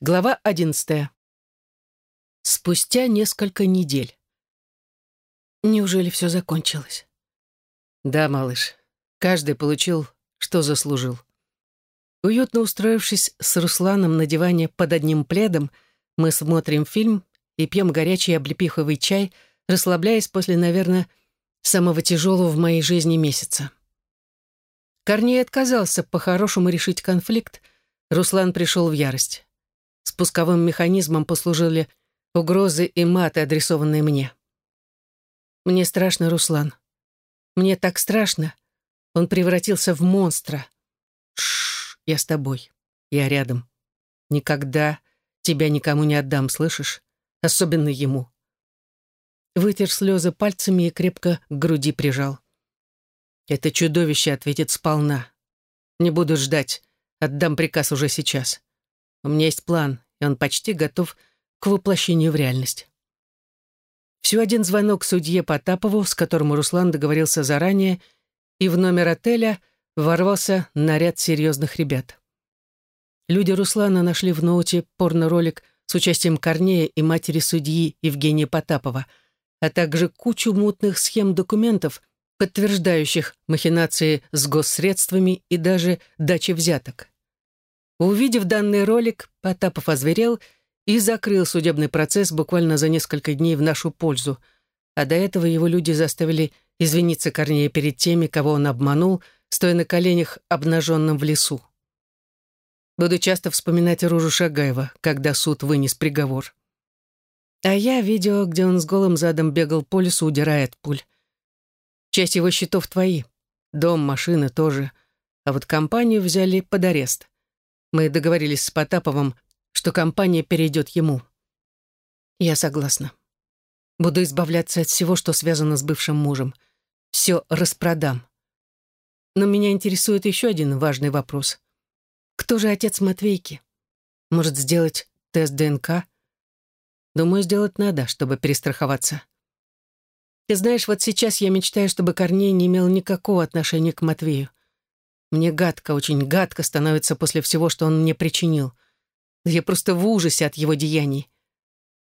Глава одиннадцатая. Спустя несколько недель. Неужели все закончилось? Да, малыш. Каждый получил, что заслужил. Уютно устроившись с Русланом на диване под одним пледом, мы смотрим фильм и пьем горячий облепиховый чай, расслабляясь после, наверное, самого тяжелого в моей жизни месяца. Корней отказался по-хорошему решить конфликт, Руслан пришел в ярость. Спусковым механизмом послужили угрозы и маты, адресованные мне. Мне страшно, Руслан. Мне так страшно. Он превратился в монстра. Шш, я с тобой. Я рядом. Никогда тебя никому не отдам, слышишь? Особенно ему. Вытер слезы пальцами и крепко к груди прижал. Это чудовище ответит сполна. Не буду ждать. Отдам приказ уже сейчас. У меня есть план, и он почти готов к воплощению в реальность. Всего один звонок судье Потапову, с которым Руслан договорился заранее, и в номер отеля ворвался наряд серьезных ребят. Люди Руслана нашли в ноуте порно-ролик с участием Корнея и матери судьи Евгения Потапова, а также кучу мутных схем документов, подтверждающих махинации с госсредствами и даже дачи взяток. Увидев данный ролик, Потапов озверел и закрыл судебный процесс буквально за несколько дней в нашу пользу, а до этого его люди заставили извиниться Корнея перед теми, кого он обманул, стоя на коленях, обнаженным в лесу. Буду часто вспоминать Ружу Шагаева, когда суд вынес приговор. А я видео, где он с голым задом бегал по лесу, удирая от пуль. Часть его счетов твои. Дом, машины тоже. А вот компанию взяли под арест. Мы договорились с Потаповым, что компания перейдет ему. Я согласна. Буду избавляться от всего, что связано с бывшим мужем. Все распродам. Но меня интересует еще один важный вопрос. Кто же отец Матвейки? Может, сделать тест ДНК? Думаю, сделать надо, чтобы перестраховаться. Ты знаешь, вот сейчас я мечтаю, чтобы Корней не имел никакого отношения к Матвею. Мне гадко, очень гадко становится после всего, что он мне причинил. Я просто в ужасе от его деяний.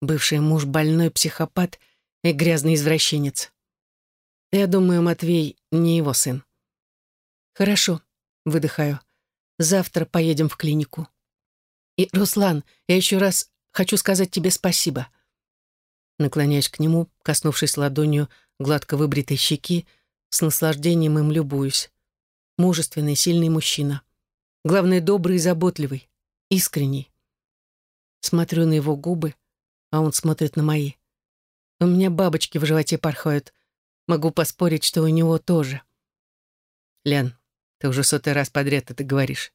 Бывший муж больной психопат и грязный извращенец. Я думаю, Матвей не его сын. Хорошо, выдыхаю. Завтра поедем в клинику. И, Руслан, я еще раз хочу сказать тебе спасибо. Наклоняюсь к нему, коснувшись ладонью гладко выбритой щеки, с наслаждением им любуюсь мужественный, сильный мужчина. Главное, добрый и заботливый, искренний. Смотрю на его губы, а он смотрит на мои. У меня бабочки в животе порхают. Могу поспорить, что у него тоже. Лен, ты уже сотый раз подряд это говоришь.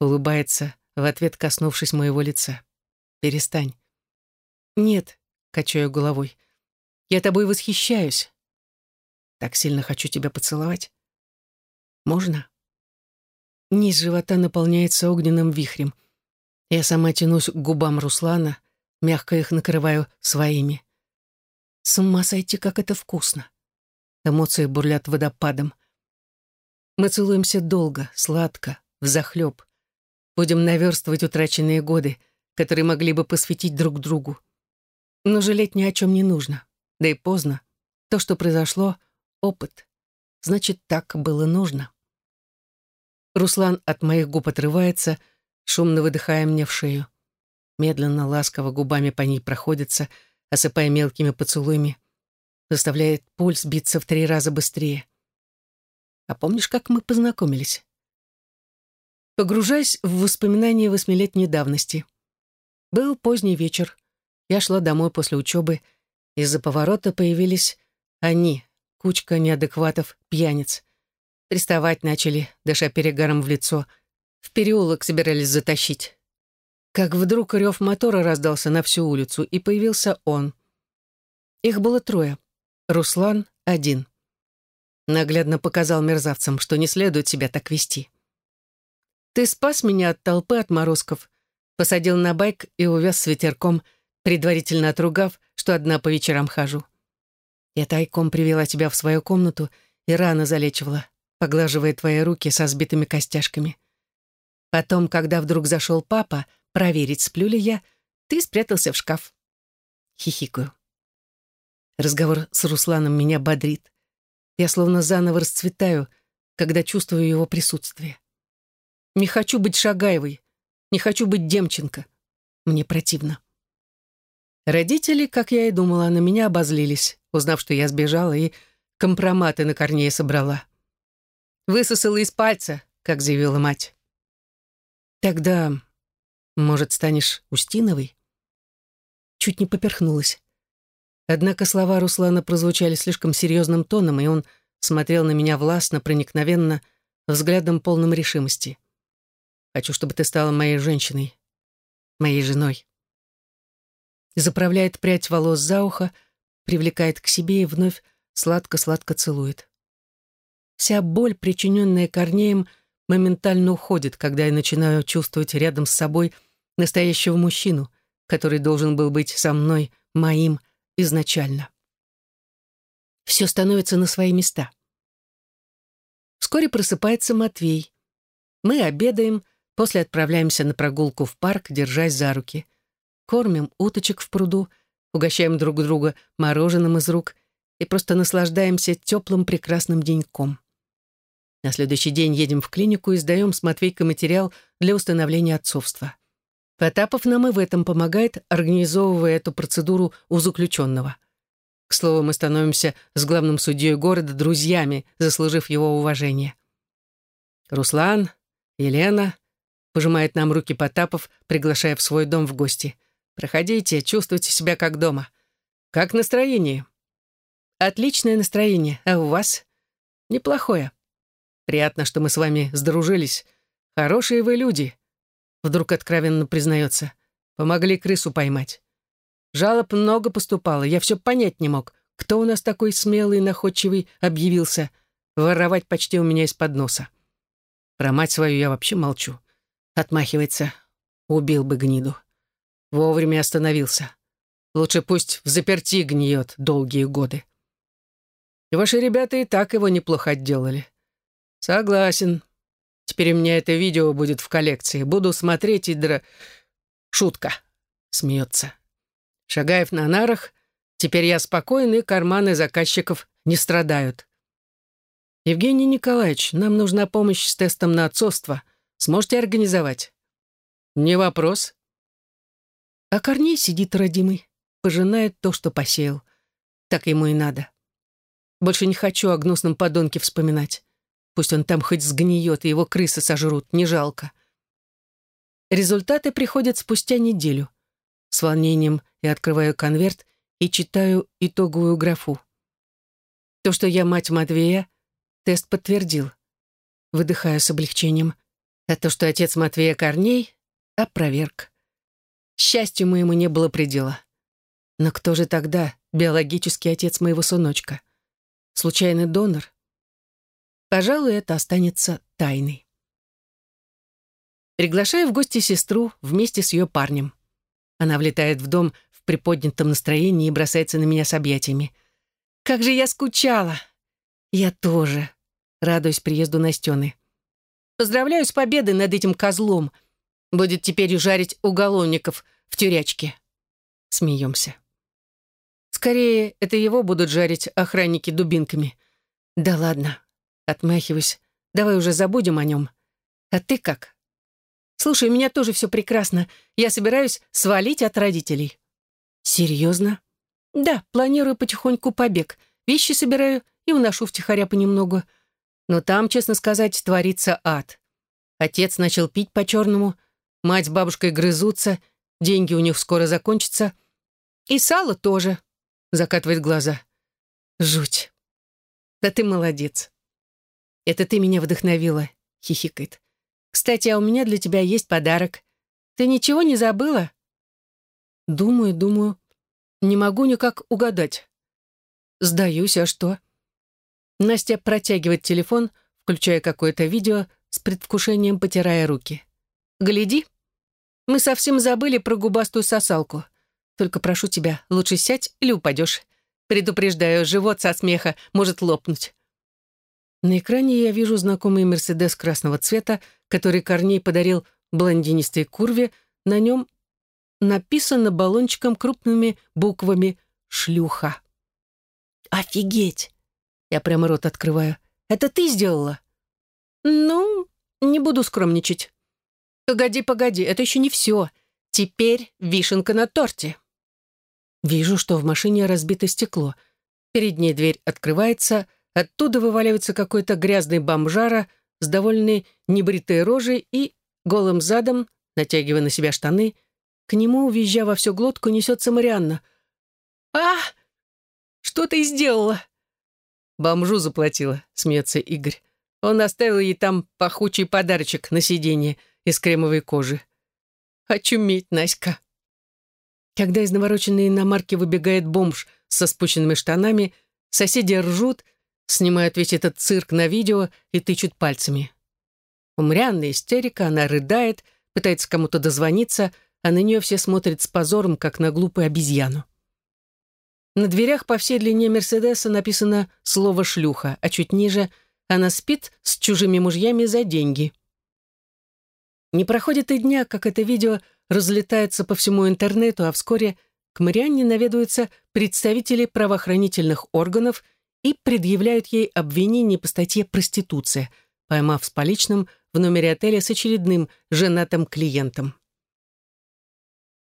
Улыбается, в ответ коснувшись моего лица. Перестань. Нет, качаю головой. Я тобой восхищаюсь. Так сильно хочу тебя поцеловать. Можно? Низ живота наполняется огненным вихрем. Я сама тянусь к губам Руслана, мягко их накрываю своими. С ума сойти, как это вкусно. Эмоции бурлят водопадом. Мы целуемся долго, сладко, взахлеб. Будем наверстывать утраченные годы, которые могли бы посвятить друг другу. Но жалеть ни о чем не нужно. Да и поздно. То, что произошло — опыт. Значит, так было нужно. Руслан от моих губ отрывается, шумно выдыхая мне в шею. Медленно, ласково губами по ней проходится, осыпая мелкими поцелуями. Заставляет пульс биться в три раза быстрее. А помнишь, как мы познакомились? Погружаясь в воспоминания восьмилетней давности. Был поздний вечер. Я шла домой после учебы. Из-за поворота появились они, кучка неадекватов, пьяниц. Приставать начали, дыша перегаром в лицо. В переулок собирались затащить. Как вдруг рев мотора раздался на всю улицу, и появился он. Их было трое. Руслан — один. Наглядно показал мерзавцам, что не следует себя так вести. «Ты спас меня от толпы отморозков», посадил на байк и увез с ветерком, предварительно отругав, что одна по вечерам хожу. Я тайком привела тебя в свою комнату и рано залечивала поглаживая твои руки со сбитыми костяшками. Потом, когда вдруг зашел папа, проверить, сплю ли я, ты спрятался в шкаф. Хихикаю. Разговор с Русланом меня бодрит. Я словно заново расцветаю, когда чувствую его присутствие. Не хочу быть Шагаевой, не хочу быть Демченко. Мне противно. Родители, как я и думала, на меня обозлились, узнав, что я сбежала и компроматы на Корнея собрала. Высосала из пальца, как заявила мать. Тогда, может, станешь Устиновой? Чуть не поперхнулась. Однако слова Руслана прозвучали слишком серьезным тоном, и он смотрел на меня властно, проникновенно, взглядом полным решимости. «Хочу, чтобы ты стала моей женщиной, моей женой». Заправляет прядь волос за ухо, привлекает к себе и вновь сладко-сладко целует. Вся боль, причиненная Корнеем, моментально уходит, когда я начинаю чувствовать рядом с собой настоящего мужчину, который должен был быть со мной моим изначально. Все становится на свои места. Вскоре просыпается Матвей. Мы обедаем, после отправляемся на прогулку в парк, держась за руки. Кормим уточек в пруду, угощаем друг друга мороженым из рук и просто наслаждаемся теплым прекрасным деньком. На следующий день едем в клинику и сдаем с Матвейкой материал для установления отцовства. Потапов нам и в этом помогает, организовывая эту процедуру у заключенного. К слову, мы становимся с главным судьей города друзьями, заслужив его уважение. Руслан, Елена, пожимает нам руки Потапов, приглашая в свой дом в гости. Проходите, чувствуйте себя как дома. Как настроение? Отличное настроение. А у вас? Неплохое. Приятно, что мы с вами сдружились. Хорошие вы люди. Вдруг откровенно признается. Помогли крысу поймать. Жалоб много поступало, я все понять не мог. Кто у нас такой смелый, находчивый объявился? Воровать почти у меня из-под носа. Про мать свою я вообще молчу. Отмахивается. Убил бы гниду. Вовремя остановился. Лучше пусть в заперти гниет долгие годы. И ваши ребята и так его неплохо отделали. Согласен. Теперь у меня это видео будет в коллекции. Буду смотреть и дра... Шутка. Смеется. Шагаев на нарах. Теперь я спокойный, карманы заказчиков не страдают. Евгений Николаевич, нам нужна помощь с тестом на отцовство. Сможете организовать? Не вопрос. А Корней сидит родимый, пожинает то, что посеял. Так ему и надо. Больше не хочу о гнусном подонке вспоминать. Пусть он там хоть сгниет, и его крысы сожрут, не жалко. Результаты приходят спустя неделю. С волнением я открываю конверт и читаю итоговую графу. То, что я мать Матвея, тест подтвердил. Выдыхаю с облегчением. А то, что отец Матвея Корней, опроверг. Счастью моему не было предела. Но кто же тогда биологический отец моего сыночка? Случайный донор? Пожалуй, это останется тайной. Приглашаю в гости сестру вместе с ее парнем. Она влетает в дом в приподнятом настроении и бросается на меня с объятиями. «Как же я скучала!» «Я тоже», — радуюсь приезду Настены. «Поздравляю с победой над этим козлом. Будет теперь ужарить уголовников в тюрячке». Смеемся. Скорее, это его будут жарить охранники дубинками. Да ладно, Отмахиваюсь. Давай уже забудем о нем. А ты как? Слушай, у меня тоже все прекрасно. Я собираюсь свалить от родителей. Серьезно? Да, планирую потихоньку побег. Вещи собираю и уношу втихаря понемногу. Но там, честно сказать, творится ад. Отец начал пить по-черному, мать с бабушкой грызутся, деньги у них скоро закончатся. И сало тоже, закатывает глаза. Жуть. Да ты молодец. «Это ты меня вдохновила», — хихикает. «Кстати, а у меня для тебя есть подарок. Ты ничего не забыла?» Думаю, думаю. Не могу никак угадать. Сдаюсь, а что? Настя протягивает телефон, включая какое-то видео, с предвкушением потирая руки. «Гляди. Мы совсем забыли про губастую сосалку. Только прошу тебя, лучше сядь или упадешь. Предупреждаю, живот со смеха может лопнуть. На экране я вижу знакомый «Мерседес» красного цвета, который Корней подарил блондинистой курве, на нем написано баллончиком крупными буквами «Шлюха». «Офигеть!» Я прямо рот открываю. «Это ты сделала?» «Ну, не буду скромничать». «Погоди, погоди, это еще не все. Теперь вишенка на торте». Вижу, что в машине разбито стекло. Передняя дверь открывается, оттуда вываливается какой-то грязный бомжара с довольно небритой рожей и голым задом, натягивая на себя штаны, к нему, визжа во всю глотку, несется Марианна. «А! Что ты сделала?» «Бомжу заплатила», — смеется Игорь. Он оставил ей там пахучий подарочек на сиденье из кремовой кожи. «Очуметь, Наська!» Когда из навороченной иномарки выбегает бомж со спущенными штанами, соседи ржут, снимают весь этот цирк на видео и тычут пальцами. Умрянная истерика, она рыдает, пытается кому-то дозвониться, а на нее все смотрят с позором, как на глупую обезьяну. На дверях по всей длине Мерседеса написано слово «шлюха», а чуть ниже она спит с чужими мужьями за деньги. Не проходит и дня, как это видео разлетается по всему интернету, а вскоре к Марианне наведаются представители правоохранительных органов и предъявляют ей обвинение по статье «Проституция», поймав с поличным в номере отеля с очередным женатым клиентом.